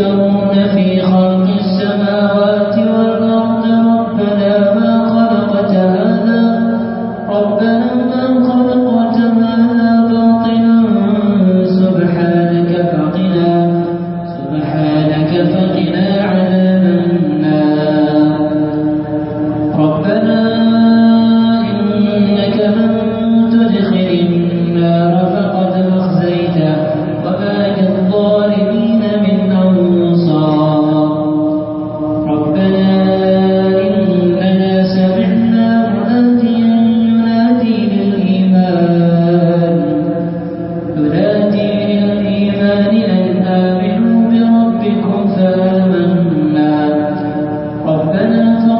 ويتفكرون في خلق ربنا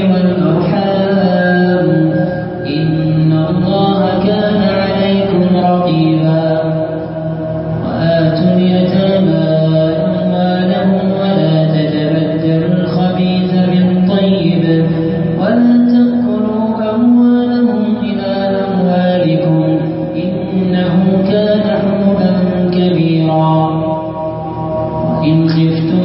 إن خفتم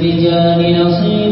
للرجال نصيب.